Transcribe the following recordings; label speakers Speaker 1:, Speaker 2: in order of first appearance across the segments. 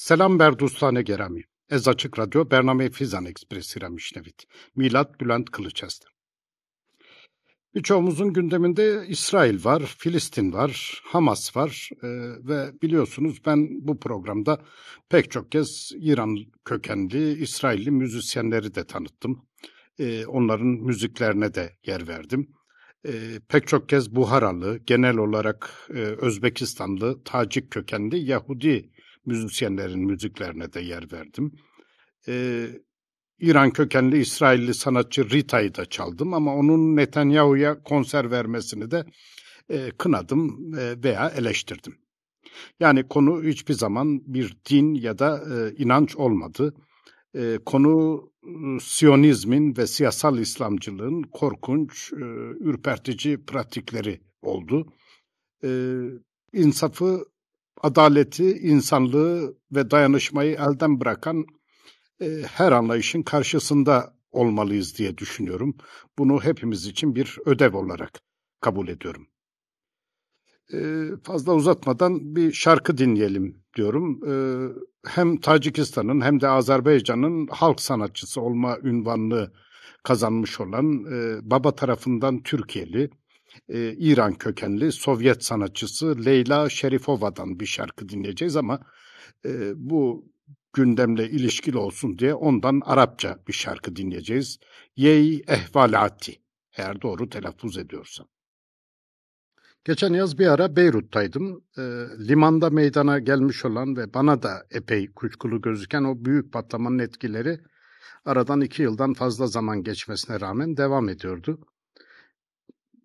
Speaker 1: Selam ber dostane gerami. Ez açık radyo Bername Fizan Ekspresi Ramişnevit. Milat Bülent Kılıçastı. Birçoğumuzun gündeminde İsrail var, Filistin var, Hamas var ee, ve biliyorsunuz ben bu programda pek çok kez İran kökenli İsrailli müzisyenleri de tanıttım. Ee, onların müziklerine de yer verdim. Ee, pek çok kez Buharalı, genel olarak e, Özbekistanlı, Tacik kökenli Yahudi müzisyenlerin müziklerine de yer verdim. Ee, İran kökenli İsrailli sanatçı Rita'yı da çaldım ama onun Netanyahu'ya konser vermesini de e, kınadım e, veya eleştirdim. Yani konu hiçbir zaman bir din ya da e, inanç olmadı. E, konu Siyonizmin ve siyasal İslamcılığın korkunç, e, ürpertici pratikleri oldu. E, insafı adaleti, insanlığı ve dayanışmayı elden bırakan e, her anlayışın karşısında olmalıyız diye düşünüyorum. Bunu hepimiz için bir ödev olarak kabul ediyorum. E, fazla uzatmadan bir şarkı dinleyelim diyorum. E, hem Tacikistan'ın hem de Azerbaycan'ın halk sanatçısı olma ünvanını kazanmış olan e, baba tarafından Türkiye'li, e, İran kökenli Sovyet sanatçısı Leyla Şerifova'dan bir şarkı dinleyeceğiz ama e, bu gündemle ilişkili olsun diye ondan Arapça bir şarkı dinleyeceğiz. Yey ehvalati eğer doğru telaffuz ediyorsam. Geçen yaz bir ara Beyrut'taydım. E, limanda meydana gelmiş olan ve bana da epey kuşkulu gözüken o büyük patlamanın etkileri aradan iki yıldan fazla zaman geçmesine rağmen devam ediyordu.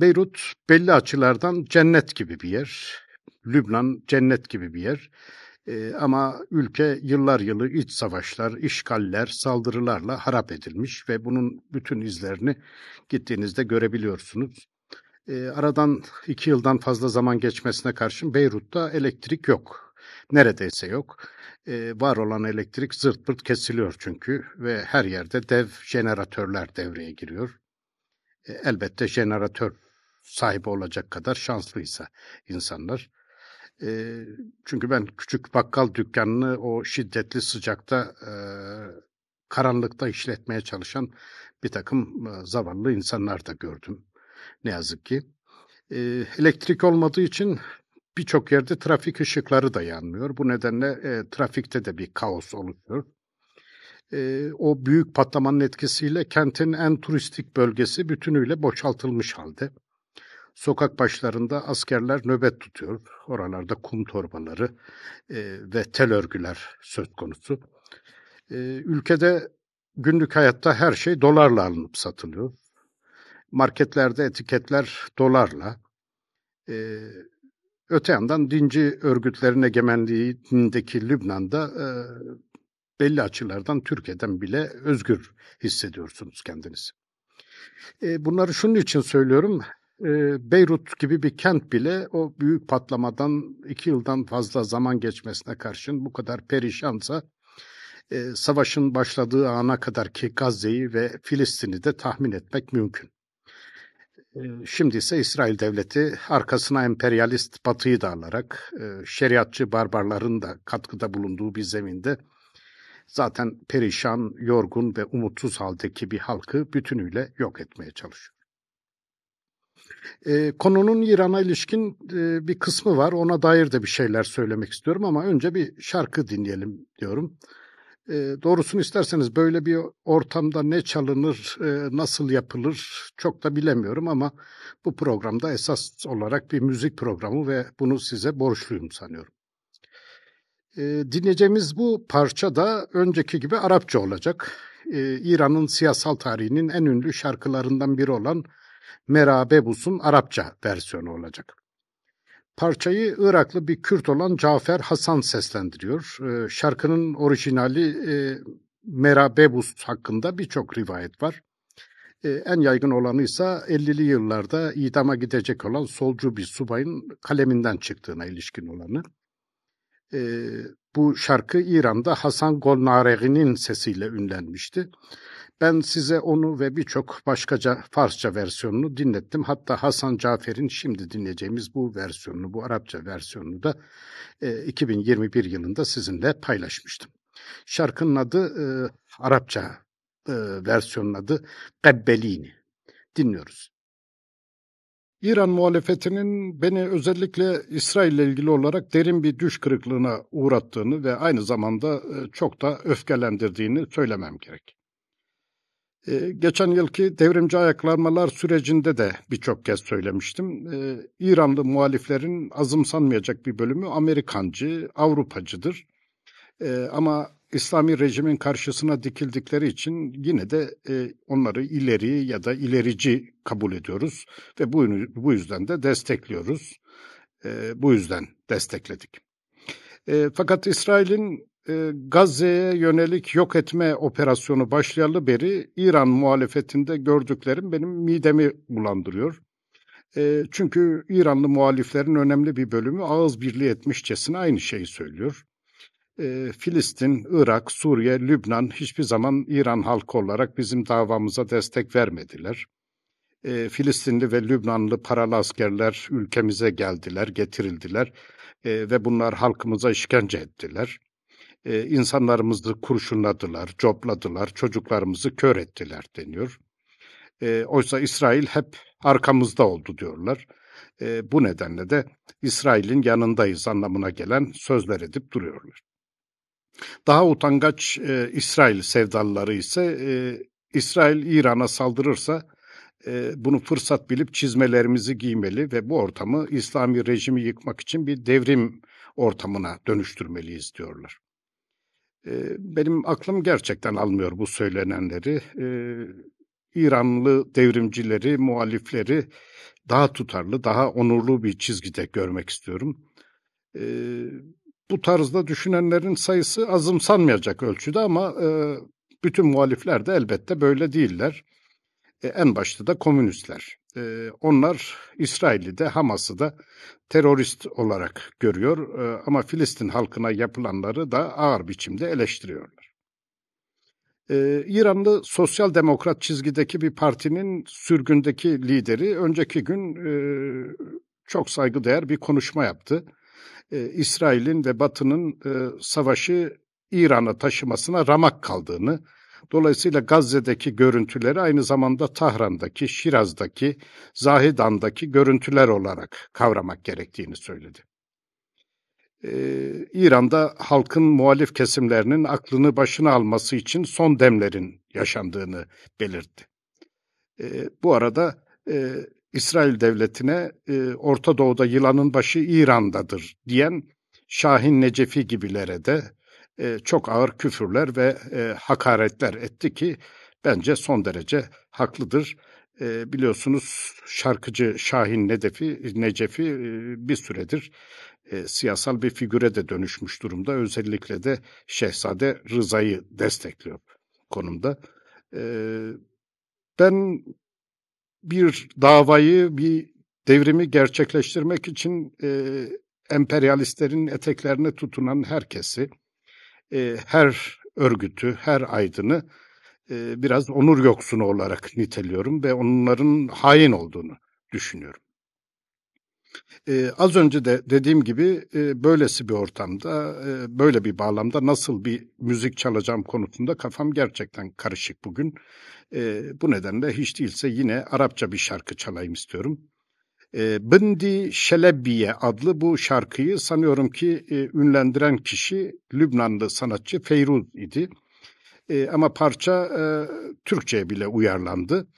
Speaker 1: Beyrut belli açılardan cennet gibi bir yer. Lübnan cennet gibi bir yer. Ee, ama ülke yıllar yılı iç savaşlar, işgaller, saldırılarla harap edilmiş ve bunun bütün izlerini gittiğinizde görebiliyorsunuz. Ee, aradan iki yıldan fazla zaman geçmesine karşın Beyrut'ta elektrik yok. Neredeyse yok. Ee, var olan elektrik zırt pırt kesiliyor çünkü ve her yerde dev jeneratörler devreye giriyor. Ee, elbette jeneratör sahibi olacak kadar şanslıysa insanlar. E, çünkü ben küçük bakkal dükkanını o şiddetli sıcakta e, karanlıkta işletmeye çalışan bir takım e, zavallı insanlar da gördüm. Ne yazık ki. E, elektrik olmadığı için birçok yerde trafik ışıkları da yanmıyor. Bu nedenle e, trafikte de bir kaos oluşuyor. E, o büyük patlamanın etkisiyle kentin en turistik bölgesi bütünüyle boşaltılmış halde. Sokak başlarında askerler nöbet tutuyor. Oralarda kum torbaları e, ve tel örgüler söz konusu. E, ülkede günlük hayatta her şey dolarla alınıp satılıyor. Marketlerde etiketler dolarla. E, öte yandan dinci örgütlerin egemenliğindeki Lübnan'da e, belli açılardan Türkiye'den bile özgür hissediyorsunuz kendinizi. E, bunları şunun için söylüyorum. Beyrut gibi bir kent bile o büyük patlamadan iki yıldan fazla zaman geçmesine karşın bu kadar perişansa savaşın başladığı ana kadar ki Gazze'yi ve Filistin'i de tahmin etmek mümkün. Şimdi ise İsrail devleti arkasına emperyalist batıyı da alarak şeriatçı barbarların da katkıda bulunduğu bir zeminde zaten perişan, yorgun ve umutsuz haldeki bir halkı bütünüyle yok etmeye çalışıyor. E, konunun İran'a ilişkin e, bir kısmı var. Ona dair de bir şeyler söylemek istiyorum ama önce bir şarkı dinleyelim diyorum. E, doğrusunu isterseniz böyle bir ortamda ne çalınır, e, nasıl yapılır çok da bilemiyorum ama bu programda esas olarak bir müzik programı ve bunu size borçluyum sanıyorum. E, dinleyeceğimiz bu parça da önceki gibi Arapça olacak. E, İran'ın siyasal tarihinin en ünlü şarkılarından biri olan Merabebus'un Arapça versiyonu olacak. Parçayı Iraklı bir Kürt olan Cafer Hasan seslendiriyor. Ee, şarkının orijinali e, Merabebus hakkında birçok rivayet var. Ee, en yaygın olanı ise 50'li yıllarda idama gidecek olan solcu bir subayın kaleminden çıktığına ilişkin olanı. Ee, bu şarkı İran'da Hasan Golnaregi'nin sesiyle ünlenmişti. Ben size onu ve birçok başkaca Farsça versiyonunu dinlettim. Hatta Hasan Cafer'in şimdi dinleyeceğimiz bu versiyonunu, bu Arapça versiyonunu da e, 2021 yılında sizinle paylaşmıştım. Şarkının adı e, Arapça e, versiyonun adı Kebbelini. Dinliyoruz. İran muhalefetinin beni özellikle İsrail ile ilgili olarak derin bir düş kırıklığına uğrattığını ve aynı zamanda e, çok da öfkelendirdiğini söylemem gerek. E, geçen yılki devrimci ayaklanmalar sürecinde de birçok kez söylemiştim. E, İranlı muhaliflerin azımsanmayacak bir bölümü Amerikancı, Avrupacıdır. Ama İslami rejimin karşısına dikildikleri için yine de e, onları ileri ya da ilerici kabul ediyoruz ve bu, yüzden de destekliyoruz. Bu yüzden destekledik. Fakat İsrail'in e, Gazze'ye yönelik yok etme operasyonu başlayalı beri İran muhalefetinde gördüklerim benim midemi bulandırıyor. E, çünkü İranlı muhaliflerin önemli bir bölümü ağız birliği etmişçesine aynı şeyi söylüyor e, Filistin, Irak, Suriye, Lübnan hiçbir zaman İran halkı olarak bizim davamıza destek vermediler. Filistinli ve Lübnanlı paralı askerler ülkemize geldiler, getirildiler ve bunlar halkımıza işkence ettiler. E, insanlarımızı kurşunladılar, copladılar, çocuklarımızı kör ettiler deniyor. E, oysa İsrail hep arkamızda oldu diyorlar. E, bu nedenle de İsrail'in yanındayız anlamına gelen sözler edip duruyorlar. Daha utangaç e, İsrail sevdalıları ise e, İsrail İran'a saldırırsa e, bunu fırsat bilip çizmelerimizi giymeli ve bu ortamı İslami rejimi yıkmak için bir devrim ortamına dönüştürmeliyiz diyorlar. E, benim aklım gerçekten almıyor bu söylenenleri. E, İranlı devrimcileri, muhalifleri daha tutarlı, daha onurlu bir çizgide görmek istiyorum. E, bu tarzda düşünenlerin sayısı azımsanmayacak ölçüde ama e, bütün muhalifler de elbette böyle değiller. E, en başta da komünistler. E, onlar İsrail'i de Hamas'ı da terörist olarak görüyor e, ama Filistin halkına yapılanları da ağır biçimde eleştiriyorlar. Ee, İranlı sosyal demokrat çizgideki bir partinin sürgündeki lideri önceki gün e, çok saygıdeğer bir konuşma yaptı e, İsrail'in ve Batı'nın e, savaşı İran'a taşımasına ramak kaldığını, dolayısıyla Gazze'deki görüntüleri aynı zamanda Tahran'daki, Şiraz'daki, Zahidan'daki görüntüler olarak kavramak gerektiğini söyledi. Ee, İran'da halkın muhalif kesimlerinin aklını başına alması için son demlerin yaşandığını belirtti. Ee, bu arada e, İsrail devletine e, Orta Doğu'da yılanın başı İran'dadır diyen Şahin Necefi gibilere de e, çok ağır küfürler ve e, hakaretler etti ki bence son derece haklıdır. E, biliyorsunuz şarkıcı Şahin Nedefi, Necefi e, bir süredir e, siyasal bir figüre de dönüşmüş durumda. Özellikle de Şehzade Rıza'yı destekliyor konumda. E, ben bir davayı, bir devrimi gerçekleştirmek için e, emperyalistlerin eteklerine tutunan herkesi, e, her örgütü, her aydını e, biraz onur yoksunu olarak niteliyorum ve onların hain olduğunu düşünüyorum. Ee, az önce de dediğim gibi e, böylesi bir ortamda, e, böyle bir bağlamda nasıl bir müzik çalacağım konusunda kafam gerçekten karışık bugün. E, bu nedenle hiç değilse yine Arapça bir şarkı çalayım istiyorum. E, Bindi Şelebiye adlı bu şarkıyı sanıyorum ki e, ünlendiren kişi Lübnanlı sanatçı Feyruz idi. E, ama parça e, Türkçe'ye bile uyarlandı.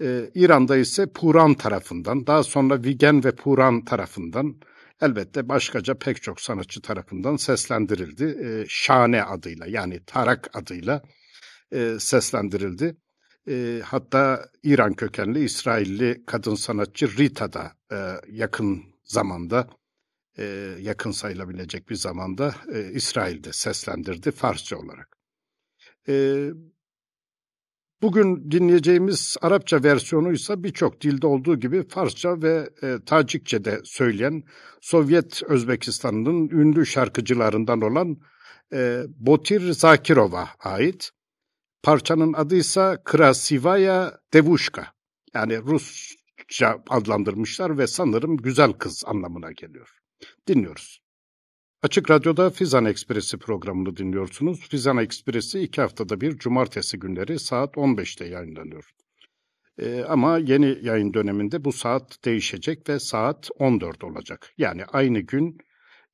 Speaker 1: Ee, İran'da ise Puran tarafından, daha sonra Vigen ve Puran tarafından, elbette başkaca pek çok sanatçı tarafından seslendirildi. Ee, Şane adıyla yani Tarak adıyla e, seslendirildi. E, hatta İran kökenli İsrailli kadın sanatçı Rita da e, yakın zamanda, e, yakın sayılabilecek bir zamanda e, İsrail'de seslendirdi Farsça olarak. E, Bugün dinleyeceğimiz Arapça versiyonu ise birçok dilde olduğu gibi Farsça ve e, Tacikçe'de söyleyen Sovyet Özbekistan'ın ünlü şarkıcılarından olan e, Botir Zakirov'a ait. Parçanın adıysa Krasivaya Devuşka. Yani Rusça adlandırmışlar ve sanırım güzel kız anlamına geliyor. Dinliyoruz. Açık Radyo'da Fizan Ekspresi programını dinliyorsunuz. Fizan Ekspresi iki haftada bir cumartesi günleri saat 15'te yayınlanıyor. Ee, ama yeni yayın döneminde bu saat değişecek ve saat 14 olacak. Yani aynı gün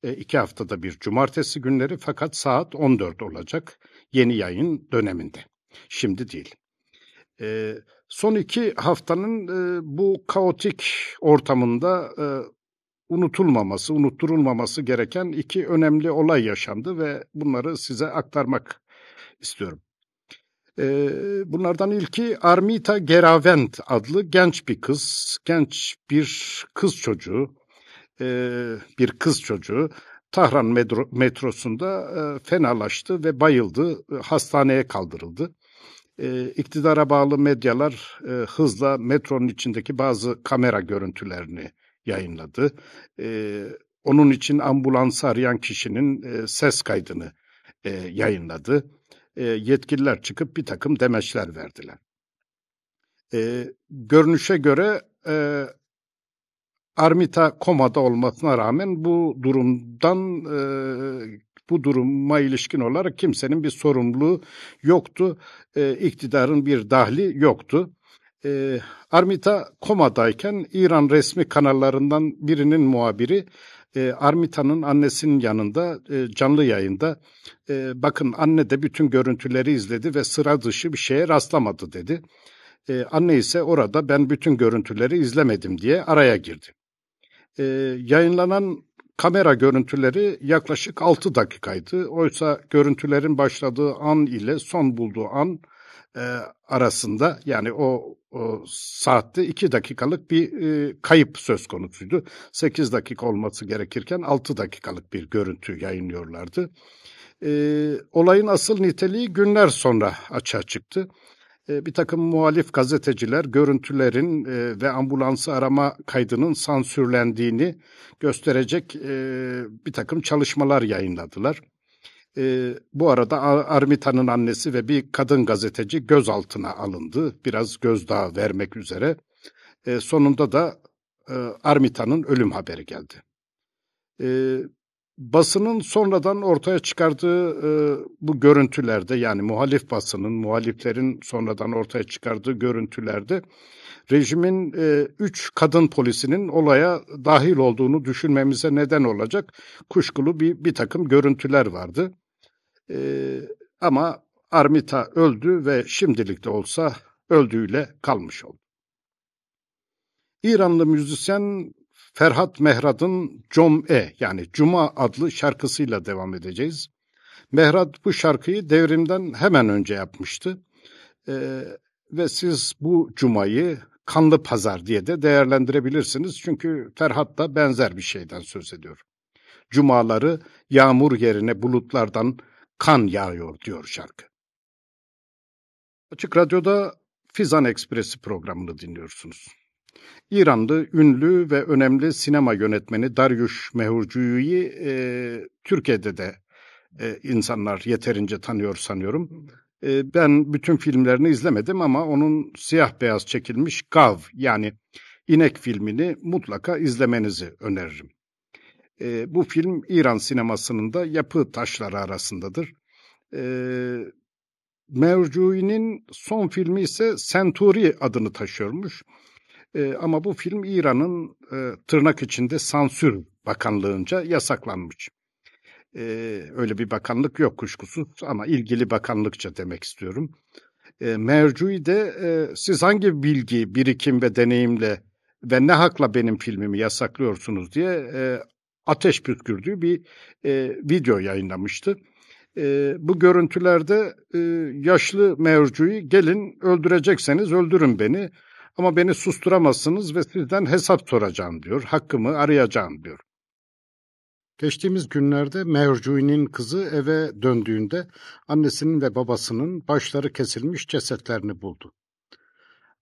Speaker 1: e, iki haftada bir cumartesi günleri fakat saat 14 olacak yeni yayın döneminde. Şimdi değil. E, son iki haftanın e, bu kaotik ortamında e, unutulmaması, unutturulmaması gereken iki önemli olay yaşandı ve bunları size aktarmak istiyorum. Bunlardan ilki Armita Geravent adlı genç bir kız, genç bir kız çocuğu, bir kız çocuğu Tahran metro, metrosunda fenalaştı ve bayıldı, hastaneye kaldırıldı. E, iktidara bağlı medyalar e, hızla metronun içindeki bazı kamera görüntülerini yayınladı. E, onun için ambulans arayan kişinin e, ses kaydını e, yayınladı. E, yetkililer çıkıp bir takım demeçler verdiler. E, görünüşe göre e, Armita komada olmasına rağmen bu durumdan e, bu duruma ilişkin olarak kimsenin bir sorumluluğu yoktu. E, iktidarın bir dahli yoktu. E, Armita komadayken İran resmi kanallarından birinin muhabiri e, Armita'nın annesinin yanında e, canlı yayında e, bakın anne de bütün görüntüleri izledi ve sıra dışı bir şeye rastlamadı dedi. E, anne ise orada ben bütün görüntüleri izlemedim diye araya girdi e, yayınlanan kamera görüntüleri yaklaşık 6 dakikaydı. Oysa görüntülerin başladığı an ile son bulduğu an e, arasında yani o, o saatte 2 dakikalık bir e, kayıp söz konusuydu. 8 dakika olması gerekirken 6 dakikalık bir görüntü yayınlıyorlardı. E, olayın asıl niteliği günler sonra açığa çıktı. E, bir takım muhalif gazeteciler görüntülerin e, ve ambulansı arama kaydının sansürlendiğini gösterecek e, bir takım çalışmalar yayınladılar. Bu arada Armita'nın annesi ve bir kadın gazeteci gözaltına alındı. Biraz gözdağı vermek üzere. Sonunda da Armita'nın ölüm haberi geldi basının sonradan ortaya çıkardığı e, bu görüntülerde yani muhalif basının, muhaliflerin sonradan ortaya çıkardığı görüntülerde rejimin e, üç kadın polisinin olaya dahil olduğunu düşünmemize neden olacak kuşkulu bir, bir takım görüntüler vardı. E, ama Armita öldü ve şimdilik de olsa öldüğüyle kalmış oldu. İranlı müzisyen Ferhat Mehrad'ın Com-e yani Cuma adlı şarkısıyla devam edeceğiz. Mehrad bu şarkıyı devrimden hemen önce yapmıştı. Ee, ve siz bu Cuma'yı kanlı pazar diye de değerlendirebilirsiniz. Çünkü Ferhat da benzer bir şeyden söz ediyor. Cumaları yağmur yerine bulutlardan kan yağıyor diyor şarkı. Açık Radyo'da Fizan Ekspresi programını dinliyorsunuz. İranlı ünlü ve önemli sinema yönetmeni Daryush Mehurcu'yu e, Türkiye'de de e, insanlar yeterince tanıyor sanıyorum. E, ben bütün filmlerini izlemedim ama onun siyah beyaz çekilmiş Gav yani İnek filmini mutlaka izlemenizi öneririm. E, bu film İran sinemasının da yapı taşları arasındadır. E, Mevcui'nin son filmi ise Centuri adını taşıyormuş. E, ama bu film İran'ın e, tırnak içinde sansür bakanlığınca yasaklanmış. E, öyle bir bakanlık yok kuşkusuz ama ilgili bakanlıkça demek istiyorum. E, Mercui de e, siz hangi bilgi, birikim ve deneyimle ve ne hakla benim filmimi yasaklıyorsunuz diye e, ateş püskürdüğü bir e, video yayınlamıştı. E, bu görüntülerde e, yaşlı Mercui gelin öldürecekseniz öldürün beni ama beni susturamazsınız ve sizden hesap soracağım diyor. Hakkımı arayacağım diyor. Geçtiğimiz günlerde Mercui'nin kızı eve döndüğünde annesinin ve babasının başları kesilmiş cesetlerini buldu.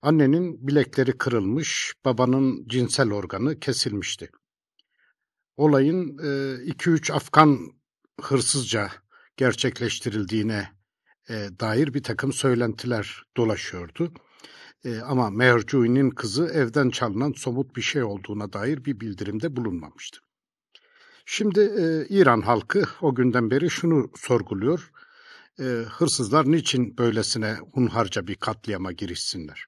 Speaker 1: Annenin bilekleri kırılmış, babanın cinsel organı kesilmişti. Olayın 2-3 e, Afgan hırsızca gerçekleştirildiğine e, dair bir takım söylentiler dolaşıyordu. E, ama Mercui'nin kızı evden çalınan somut bir şey olduğuna dair bir bildirimde bulunmamıştı. Şimdi e, İran halkı o günden beri şunu sorguluyor. E, hırsızlar niçin böylesine hunharca bir katliama girişsinler?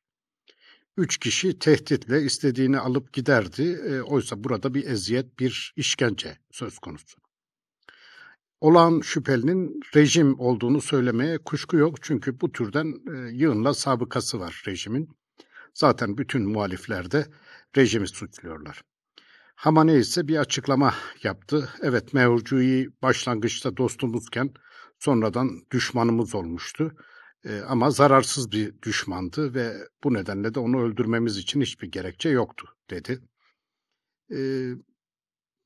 Speaker 1: Üç kişi tehditle istediğini alıp giderdi. E, oysa burada bir eziyet, bir işkence söz konusu. Olağan şüphelinin rejim olduğunu söylemeye kuşku yok. Çünkü bu türden e, yığınla sabıkası var rejimin. Zaten bütün muhalifler de rejimi suçluyorlar. Hamane ise bir açıklama yaptı. Evet Mevcu'yu başlangıçta dostumuzken sonradan düşmanımız olmuştu. E, ama zararsız bir düşmandı ve bu nedenle de onu öldürmemiz için hiçbir gerekçe yoktu dedi. E,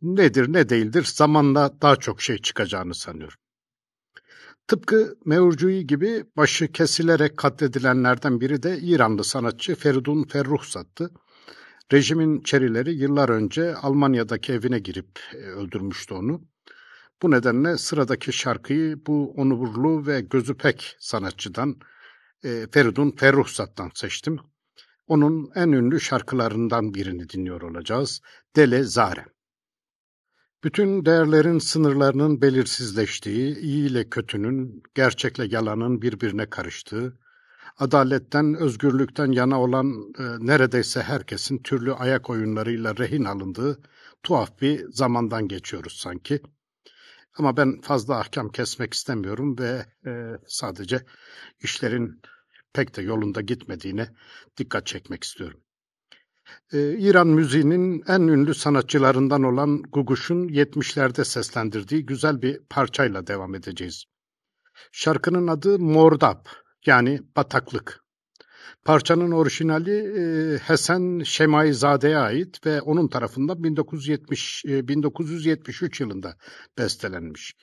Speaker 1: nedir ne değildir zamanla daha çok şey çıkacağını sanıyorum. Tıpkı Mevcui gibi başı kesilerek katledilenlerden biri de İranlı sanatçı Feridun Ferruhsat'tı. Rejimin çerileri yıllar önce Almanya'daki evine girip e, öldürmüştü onu. Bu nedenle sıradaki şarkıyı bu onurlu ve gözü pek sanatçıdan e, Feridun Ferruhsat'tan seçtim. Onun en ünlü şarkılarından birini dinliyor olacağız. Dele Zare. Bütün değerlerin sınırlarının belirsizleştiği, iyi ile kötünün, gerçekle yalanın birbirine karıştığı, adaletten, özgürlükten yana olan e, neredeyse herkesin türlü ayak oyunlarıyla rehin alındığı tuhaf bir zamandan geçiyoruz sanki. Ama ben fazla ahkam kesmek istemiyorum ve e, sadece işlerin pek de yolunda gitmediğine dikkat çekmek istiyorum. Ee, İran müziğinin en ünlü sanatçılarından olan Guguş'un 70'lerde seslendirdiği güzel bir parçayla devam edeceğiz. Şarkının adı Mordap yani bataklık. Parçanın orijinali e, Hesen Şemaizade'ye ait ve onun tarafından 1970 e, 1973 yılında bestelenmiş.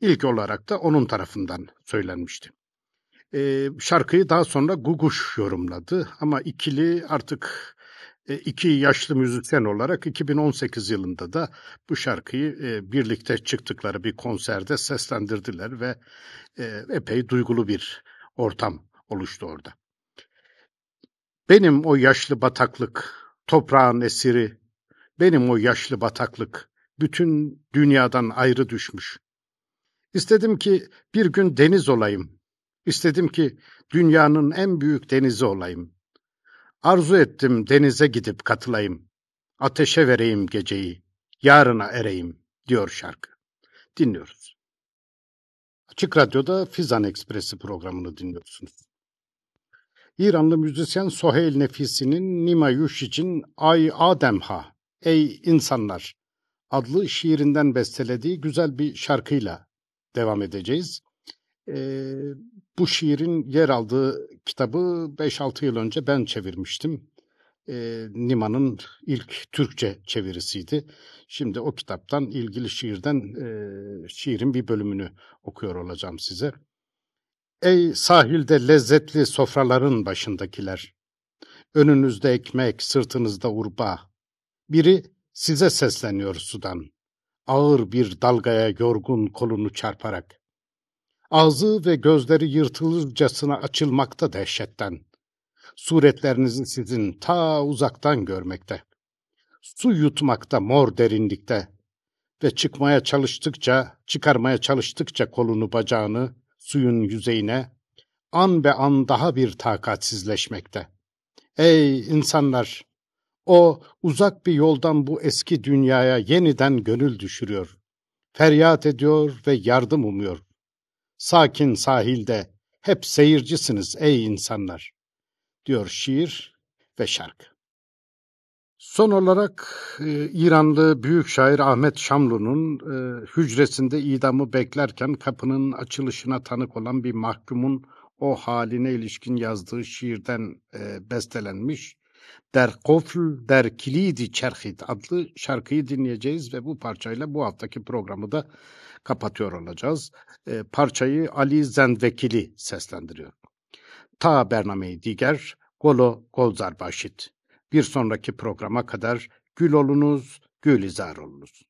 Speaker 1: İlk olarak da onun tarafından söylenmişti. E, şarkıyı daha sonra Guguş yorumladı ama ikili artık iki yaşlı müzisyen olarak 2018 yılında da bu şarkıyı e, birlikte çıktıkları bir konserde seslendirdiler ve e, epey duygulu bir ortam oluştu orada. Benim o yaşlı bataklık, toprağın esiri, benim o yaşlı bataklık, bütün dünyadan ayrı düşmüş. İstedim ki bir gün deniz olayım. İstedim ki dünyanın en büyük denizi olayım. Arzu ettim denize gidip katılayım. Ateşe vereyim geceyi, yarına ereyim, diyor şarkı. Dinliyoruz. Açık Radyo'da Fizan Ekspresi programını dinliyorsunuz. İranlı müzisyen Soheyl Nefisi'nin Nima Yushic'in Ay Ademha, Ey İnsanlar adlı şiirinden bestelediği güzel bir şarkıyla devam edeceğiz. Ee, bu şiirin yer aldığı kitabı 5-6 yıl önce ben çevirmiştim. E, Nima'nın ilk Türkçe çevirisiydi. Şimdi o kitaptan ilgili şiirden e, şiirin bir bölümünü okuyor olacağım size. Ey sahilde lezzetli sofraların başındakiler! Önünüzde ekmek, sırtınızda urba. Biri size sesleniyor sudan. Ağır bir dalgaya yorgun kolunu çarparak. Ağzı ve gözleri yırtılırcasına açılmakta dehşetten. Suretlerinizi sizin ta uzaktan görmekte. Su yutmakta mor derinlikte. Ve çıkmaya çalıştıkça, çıkarmaya çalıştıkça kolunu bacağını suyun yüzeyine, an be an daha bir takatsizleşmekte. Ey insanlar! O uzak bir yoldan bu eski dünyaya yeniden gönül düşürüyor. Feryat ediyor ve yardım umuyor. Sakin sahilde hep seyircisiniz ey insanlar, diyor şiir ve şarkı. Son olarak e, İranlı büyük şair Ahmet Şamlu'nun e, hücresinde idamı beklerken kapının açılışına tanık olan bir mahkumun o haline ilişkin yazdığı şiirden e, bestelenmiş Der Kofl Der Kilidi Çerhit adlı şarkıyı dinleyeceğiz ve bu parçayla bu haftaki programı da kapatıyor olacağız. E, parçayı Ali Zendvekili seslendiriyor. Ta Bernameyi Diger, Golo Golzar Başit. Bir sonraki programa kadar gül olunuz, gülizar olunuz.